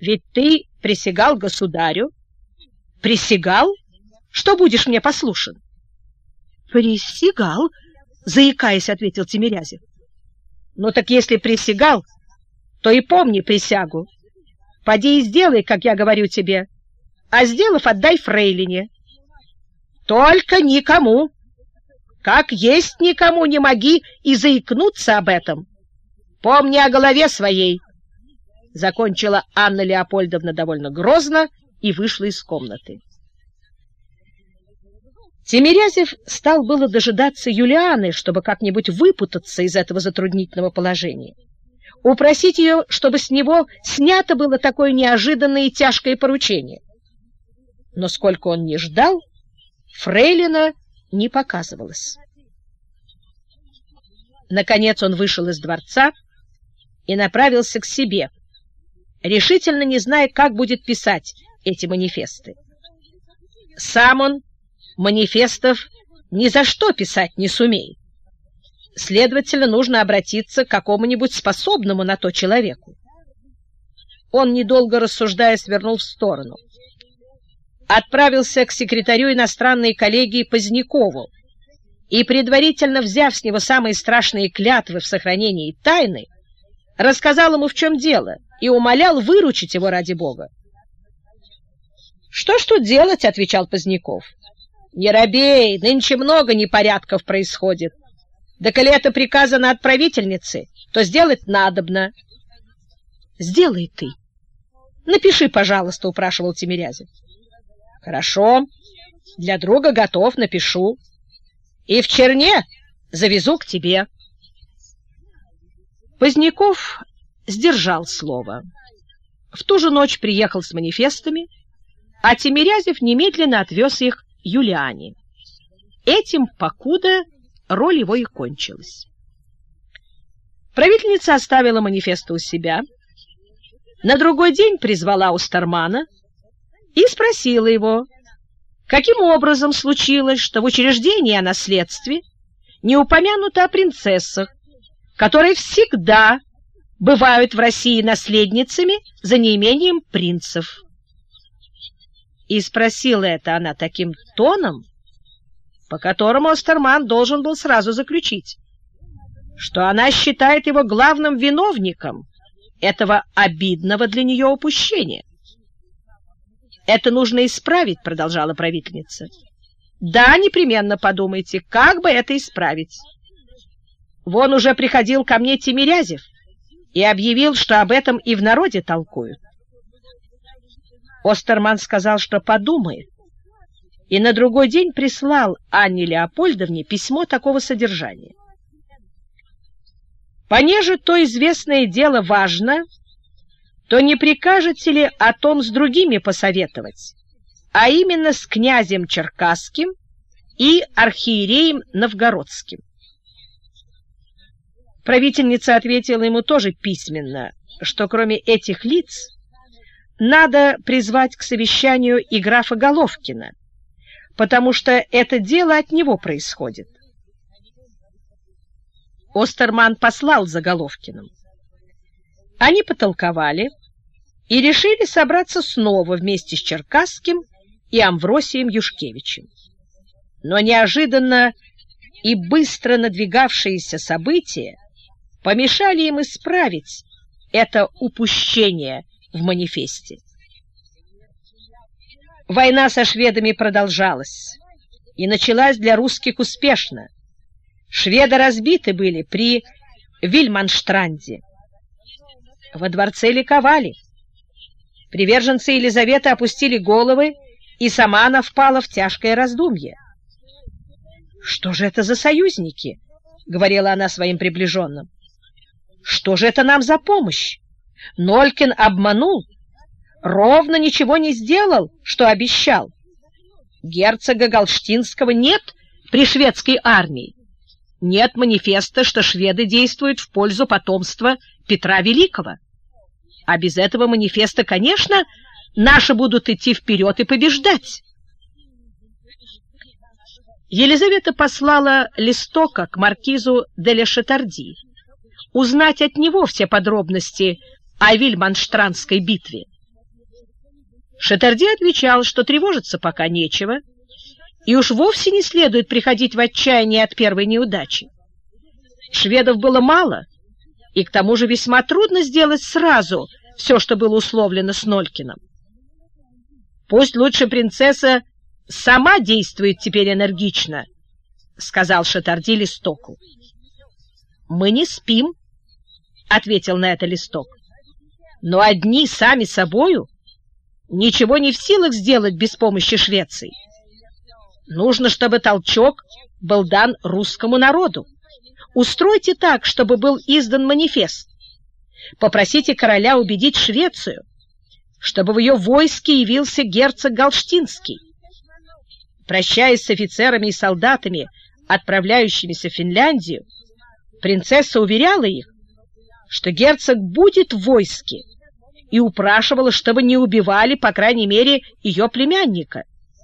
Ведь ты присягал государю. Присягал? Что будешь мне послушен? Присягал, заикаясь, ответил Тимирязев. Ну так если присягал, то и помни присягу. Поди и сделай, как я говорю тебе, а сделав, отдай фрейлине. Только никому, как есть никому не моги и заикнуться об этом. Помни о голове своей. Закончила Анна Леопольдовна довольно грозно и вышла из комнаты. Тимирязев стал было дожидаться Юлианы, чтобы как-нибудь выпутаться из этого затруднительного положения. Упросить ее, чтобы с него снято было такое неожиданное и тяжкое поручение. Но сколько он не ждал, Фрейлина не показывалась. Наконец он вышел из дворца и направился к себе, решительно не зная, как будет писать эти манифесты. Сам он манифестов ни за что писать не сумеет. Следовательно, нужно обратиться к какому-нибудь способному на то человеку. Он, недолго рассуждая, свернул в сторону. Отправился к секретарю иностранной коллегии Позднякову и, предварительно взяв с него самые страшные клятвы в сохранении тайны, рассказал ему, в чем дело, и умолял выручить его ради Бога. «Что ж тут делать?» — отвечал Поздняков. «Не робей, нынче много непорядков происходит. Да коли это приказано от правительницы, то сделать надобно». «Сделай ты. Напиши, пожалуйста», — упрашивал Тимирязев. «Хорошо, для друга готов, напишу. И в черне завезу к тебе». Поздняков сдержал слово. В ту же ночь приехал с манифестами, а Тимирязев немедленно отвез их Юлиане. Этим, покуда, роль его и кончилась. Правительница оставила манифесты у себя, на другой день призвала Устермана и спросила его, каким образом случилось, что в учреждении о наследстве не упомянуто о принцессах, которые всегда бывают в России наследницами за неимением принцев. И спросила это она таким тоном, по которому Остерман должен был сразу заключить, что она считает его главным виновником этого обидного для нее упущения. «Это нужно исправить», — продолжала правительница. «Да, непременно подумайте, как бы это исправить». Вон уже приходил ко мне Тимирязев и объявил, что об этом и в народе толкуют. Остерман сказал, что подумает, и на другой день прислал Анне Леопольдовне письмо такого содержания. «Понеже то известное дело важно, то не прикажете ли о том с другими посоветовать, а именно с князем Черкасским и архиереем Новгородским?» Правительница ответила ему тоже письменно, что кроме этих лиц надо призвать к совещанию и графа Головкина, потому что это дело от него происходит. Остерман послал за Головкиным. Они потолковали и решили собраться снова вместе с Черкасским и Амвросием Юшкевичем. Но неожиданно и быстро надвигавшиеся события помешали им исправить это упущение в манифесте. Война со шведами продолжалась и началась для русских успешно. Шведы разбиты были при Вильманштранде. Во дворце ликовали. Приверженцы Елизаветы опустили головы, и сама она впала в тяжкое раздумье. «Что же это за союзники?» — говорила она своим приближенным. Что же это нам за помощь? Нолькин обманул, ровно ничего не сделал, что обещал. Герцога Галштинского нет при шведской армии. Нет манифеста, что шведы действуют в пользу потомства Петра Великого. А без этого манифеста, конечно, наши будут идти вперед и побеждать. Елизавета послала листока к маркизу де Лешетарди узнать от него все подробности о Вильманштранской битве. Шатарди отвечал, что тревожиться пока нечего, и уж вовсе не следует приходить в отчаяние от первой неудачи. Шведов было мало, и к тому же весьма трудно сделать сразу все, что было условлено с Нолькиным. Пусть лучше принцесса сама действует теперь энергично, — сказал Шатарди Листоку. — Мы не спим, — ответил на это Листок. — Но одни сами собою ничего не в силах сделать без помощи Швеции. Нужно, чтобы толчок был дан русскому народу. Устройте так, чтобы был издан манифест. Попросите короля убедить Швецию, чтобы в ее войске явился герцог Галштинский. Прощаясь с офицерами и солдатами, отправляющимися в Финляндию, принцесса уверяла их, что герцог будет в войске, и упрашивала, чтобы не убивали, по крайней мере, ее племянника.